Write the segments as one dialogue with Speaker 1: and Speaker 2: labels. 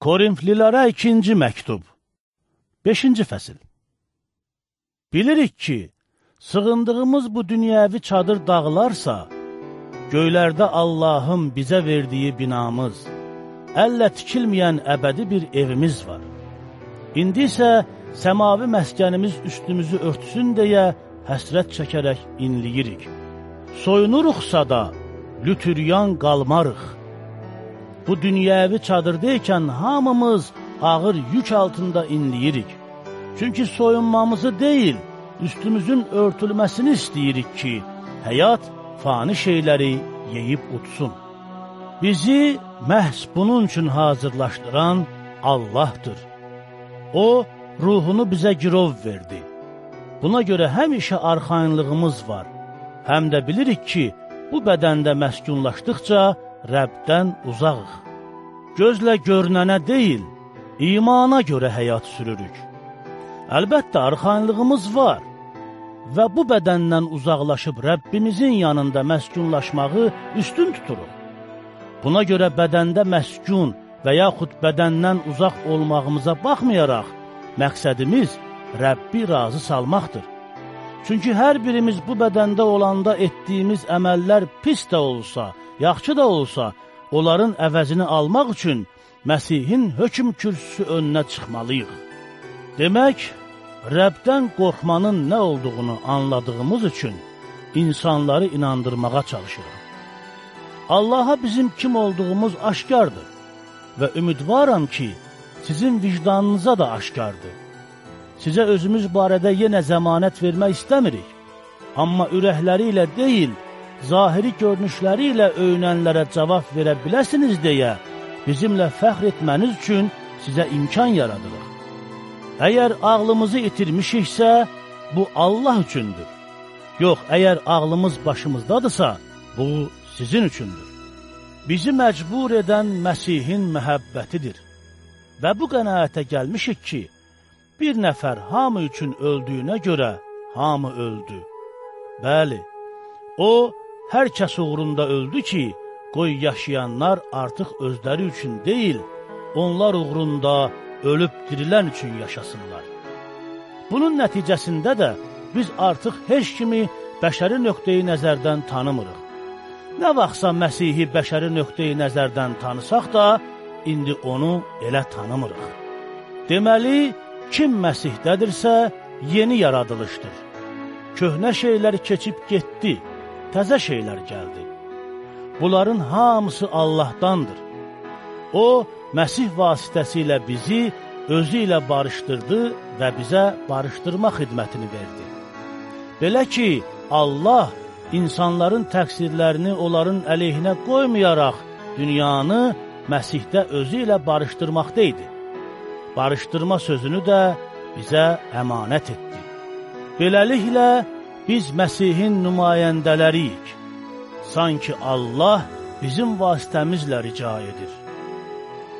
Speaker 1: Korinflilərə ikinci məktub 5-ci fəsil Bilirik ki, sığındığımız bu dünyəvi çadır dağılarsa, göylərdə Allahın bizə verdiyi binamız, əllə tikilməyən əbədi bir evimiz var. İndi isə səmavi məskənimiz üstümüzü örtsün deyə həsrət çəkərək inliyirik. Soyunuruqsa da, lütüryan qalmarıq. Bu dünyəvi çadırdaykən hamımız ağır yük altında inləyirik. Çünki soyunmamızı deyil, üstümüzün örtülməsini istəyirik ki, həyat fani şeyləri yeyib utsun. Bizi məhz bunun üçün hazırlaşdıran Allahdır. O, ruhunu bizə girov verdi. Buna görə həmişə arxainlığımız var. Həm də bilirik ki, bu bədəndə məskunlaşdıqca, Rəbdən uzaqıq. Gözlə görünənə deyil, imana görə həyat sürürük. Əlbəttə, arxanlığımız var və bu bədəndən uzaqlaşıb Rəbbimizin yanında məskunlaşmağı üstün tuturuq. Buna görə bədəndə məskun və yaxud bədəndən uzaq olmağımıza baxmayaraq, məqsədimiz Rəbbi razı salmaqdır. Çünki hər birimiz bu bədəndə olanda etdiyimiz əməllər pis də olsa, yaxşı da olsa, onların əvəzini almaq üçün Məsihin hökm kürsüsü önünə çıxmalıyıq. Demək, Rəbdən qorxmanın nə olduğunu anladığımız üçün insanları inandırmağa çalışırıq. Allaha bizim kim olduğumuz aşkardır və ümidvaram ki, sizin vicdanınıza da aşkardır. Sizə özümüz barədə yenə zəmanət vermək istəmirik. Amma ürəkləri ilə deyil, zahiri görünüşləri ilə öyünənlərə cavab verə biləsiniz deyə bizimlə fəxr etməniz üçün sizə imkan yaradırıq. Əgər ağlımızı itirmişiksə, bu Allah üçündür. Yox, əgər ağlımız başımızdadırsa, bu sizin üçündür. Bizi məcbur edən Məsihin məhəbbətidir. Və bu qənaətə gəlmişik ki, bir nəfər hamı üçün öldüyünə görə hamı öldü. Bəli, o, hər kəs uğrunda öldü ki, qoy yaşayanlar artıq özləri üçün deyil, onlar uğrunda ölüb dirilən üçün yaşasınlar. Bunun nəticəsində də biz artıq heç kimi bəşəri nöqteyi nəzərdən tanımırıq. Nə vaxtsa Məsihi bəşəri nöqteyi nəzərdən tanısaq da, indi onu elə tanımırıq. Deməli, Kim Məsihdədirsə, yeni yaradılışdır. Köhnə şeylər keçib getdi, təzə şeylər gəldi. Bunların hamısı Allahdandır. O, Məsih vasitəsilə bizi özü ilə barışdırdı və bizə barışdırma xidmətini verdi. Belə ki, Allah insanların təqsirlərini onların əleyhinə qoymayaraq dünyanı Məsihdə özü ilə barışdırmaqda idi barışdırma sözünü də bizə əmanət etdi. Beləliklə, biz Məsihin nümayəndələriyik. Sanki Allah bizim vasitəmizlə rica edir.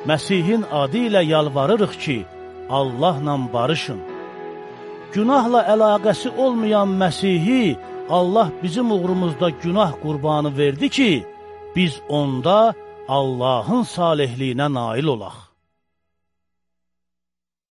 Speaker 1: Məsihin adı ilə yalvarırıq ki, Allahla barışın. Günahla əlaqəsi olmayan Məsihi Allah bizim uğrumuzda günah qurbanı verdi ki, biz onda Allahın salihliyinə nail olaq.